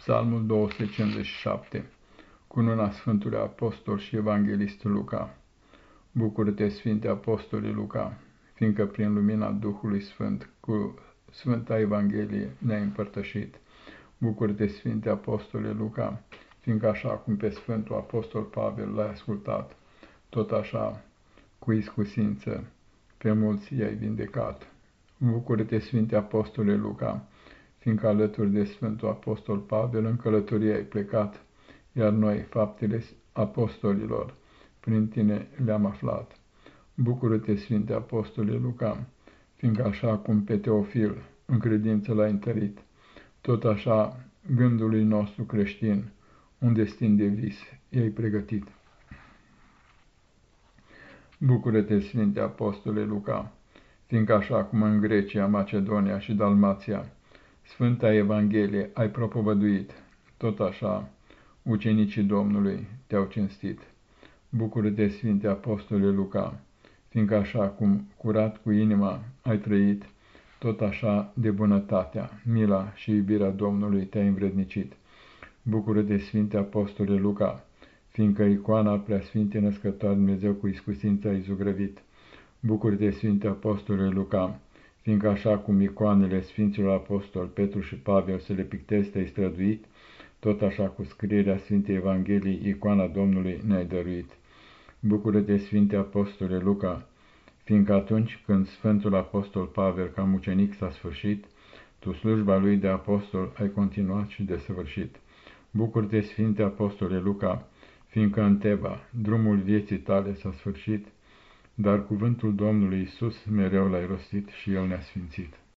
Psalmul 257 Cununa Sfântului Apostol și Evanghelist Luca Bucură-te, Sfinte Apostole Luca, fiindcă prin lumina Duhului Sfânt cu Sfânta Evanghelie ne-ai împărtășit. Bucură-te, Sfinte Apostole Luca, fiindcă așa cum pe Sfântul Apostol Pavel l-ai ascultat, tot așa, cu iscusință, pe mulți i-ai vindecat. Bucură-te, Sfinte Apostole Luca, fiindcă alături de Sfântul Apostol Pavel în călătorie ai plecat, iar noi, faptele apostolilor, prin tine le-am aflat. Bucură-te, Sfinte Apostole Luca, fiindcă așa cum pe Teofil în credință l-ai întărit, tot așa gândului nostru creștin, un destin de vis i-ai pregătit. Bucură-te, Sfinte Apostole Luca, fiindcă așa cum în Grecia, Macedonia și Dalmația, Sfânta Evanghelie ai propovăduit, tot așa, ucenicii Domnului te-au cinstit. Bucură-te, Sfinte Apostole Luca, fiindcă așa cum curat cu inima ai trăit, tot așa de bunătatea, mila și iubirea Domnului te-ai învrednicit. Bucură-te, Sfinte Apostole Luca, fiindcă icoana Preasfinte Născătoare Dumnezeu cu iscusință ai zugrăvit. Bucură-te, Sfinte Apostole Luca, fiindcă așa cum icoanele Sfinților Apostol Petru și Pavel să le pictezi te-ai străduit, tot așa cu scrierea Sfintei Evangheliei, icoana Domnului ne-ai dăruit. Bucură-te, Sfinte Apostole Luca, fiindcă atunci când Sfântul Apostol Pavel ca mucenic s-a sfârșit, tu slujba lui de apostol ai continuat și desăvârșit. Bucură-te, Sfinte Apostole Luca, fiindcă în Teba drumul vieții tale s-a sfârșit, dar cuvântul Domnului Isus mereu l-ai rostit și El ne-a sfințit.